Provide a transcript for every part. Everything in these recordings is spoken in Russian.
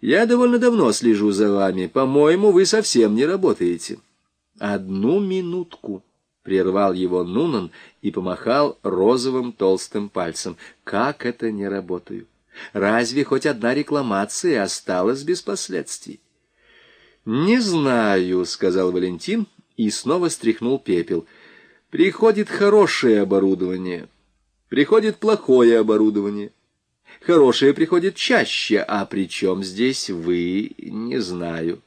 Я довольно давно слежу за вами. По-моему, вы совсем не работаете. Одну минутку, — прервал его Нунан и помахал розовым толстым пальцем. Как это не работаю? Разве хоть одна рекламация осталась без последствий? «Не знаю», — сказал Валентин и снова стряхнул пепел. «Приходит хорошее оборудование, приходит плохое оборудование. Хорошее приходит чаще, а при чем здесь вы, не знаю».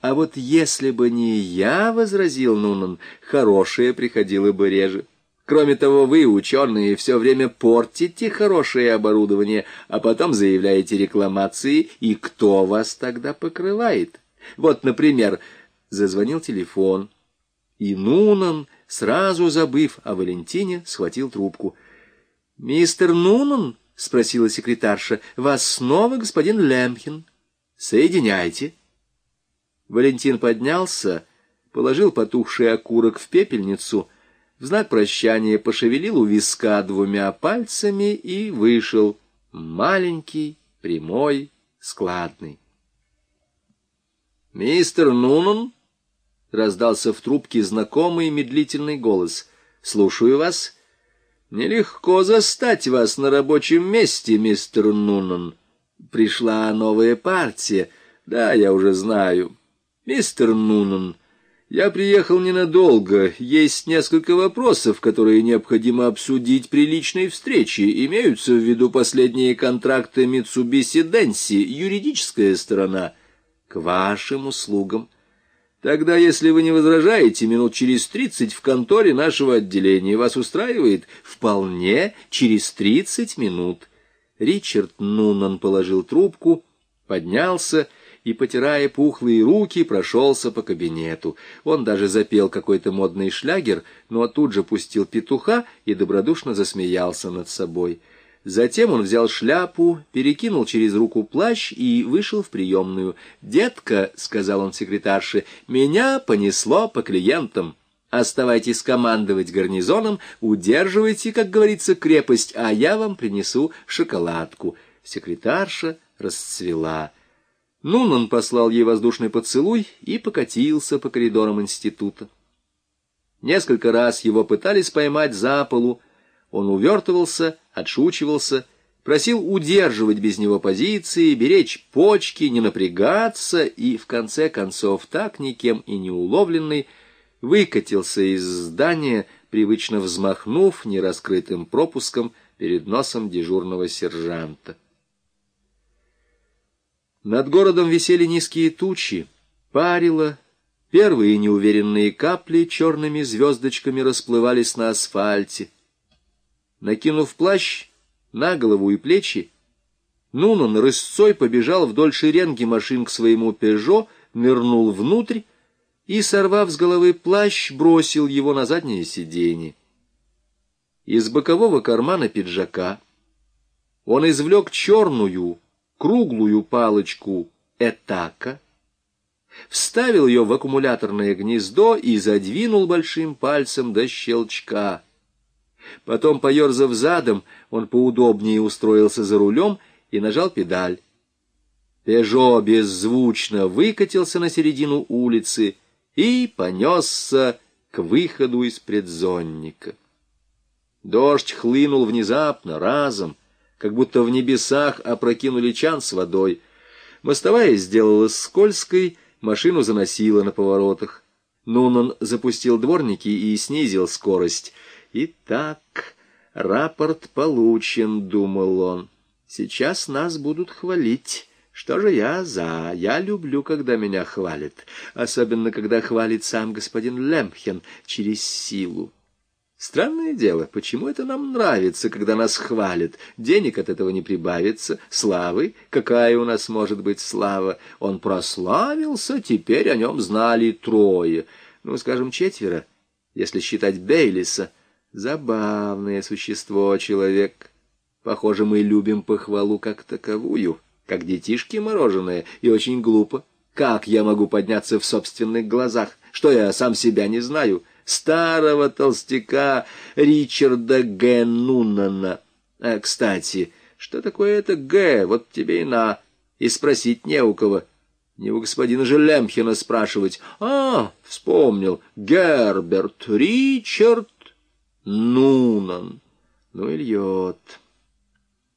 «А вот если бы не я, — возразил Нунан, — хорошее приходило бы реже». Кроме того, вы, ученые, все время портите хорошее оборудование, а потом заявляете рекламации, и кто вас тогда покрывает? Вот, например, зазвонил телефон, и Нунан, сразу забыв о Валентине, схватил трубку. «Мистер Нунан?» — спросила секретарша. «Вас снова господин Лемхин. Соединяйте». Валентин поднялся, положил потухший окурок в пепельницу, в знак прощания пошевелил у виска двумя пальцами и вышел, маленький, прямой, складный. «Мистер Нунан?» — раздался в трубке знакомый медлительный голос. «Слушаю вас. Нелегко застать вас на рабочем месте, мистер Нунан. Пришла новая партия. Да, я уже знаю. Мистер Нунан, я приехал ненадолго. Есть несколько вопросов, которые необходимо обсудить при личной встрече. Имеются в виду последние контракты Mitsubishi Densi, юридическая сторона» к вашим услугам. Тогда, если вы не возражаете, минут через тридцать в конторе нашего отделения вас устраивает вполне через тридцать минут. Ричард Нунан положил трубку, поднялся и, потирая пухлые руки, прошелся по кабинету. Он даже запел какой-то модный шлягер, но тут же пустил петуха и добродушно засмеялся над собой. Затем он взял шляпу, перекинул через руку плащ и вышел в приемную. «Детка», — сказал он секретарше, — «меня понесло по клиентам. Оставайтесь командовать гарнизоном, удерживайте, как говорится, крепость, а я вам принесу шоколадку». Секретарша расцвела. Нунан послал ей воздушный поцелуй и покатился по коридорам института. Несколько раз его пытались поймать за полу, он увертывался, отшучивался, просил удерживать без него позиции, беречь почки, не напрягаться, и, в конце концов, так никем и не уловленный, выкатился из здания, привычно взмахнув нераскрытым пропуском перед носом дежурного сержанта. Над городом висели низкие тучи, парило, первые неуверенные капли черными звездочками расплывались на асфальте — Накинув плащ на голову и плечи, Нунан рысцой побежал вдоль шеренги машин к своему «Пежо», нырнул внутрь и, сорвав с головы плащ, бросил его на заднее сиденье. Из бокового кармана пиджака он извлек черную, круглую палочку «Этака», вставил ее в аккумуляторное гнездо и задвинул большим пальцем до щелчка — Потом, поерзав задом, он поудобнее устроился за рулем и нажал педаль. Пежо беззвучно выкатился на середину улицы и понесся к выходу из предзонника. Дождь хлынул внезапно, разом, как будто в небесах опрокинули чан с водой. Мостовая сделалась скользкой, машину заносило на поворотах. Нунан запустил дворники и снизил скорость — «Итак, рапорт получен», — думал он. «Сейчас нас будут хвалить». Что же я за? Я люблю, когда меня хвалят, особенно когда хвалит сам господин Лемхен через силу. Странное дело, почему это нам нравится, когда нас хвалят? Денег от этого не прибавится, славы, какая у нас может быть слава? Он прославился, теперь о нем знали трое, ну, скажем, четверо, если считать Бейлиса — Забавное существо человек. Похоже, мы любим похвалу как таковую, как детишки мороженое, и очень глупо. Как я могу подняться в собственных глазах? Что я сам себя не знаю? Старого толстяка Ричарда Г. Нунана. А, кстати, что такое это Г? Вот тебе и на. и спросить не у кого. Не у господина же Лемхена спрашивать. А, вспомнил, Герберт Ричард Нунан. Ну и льет.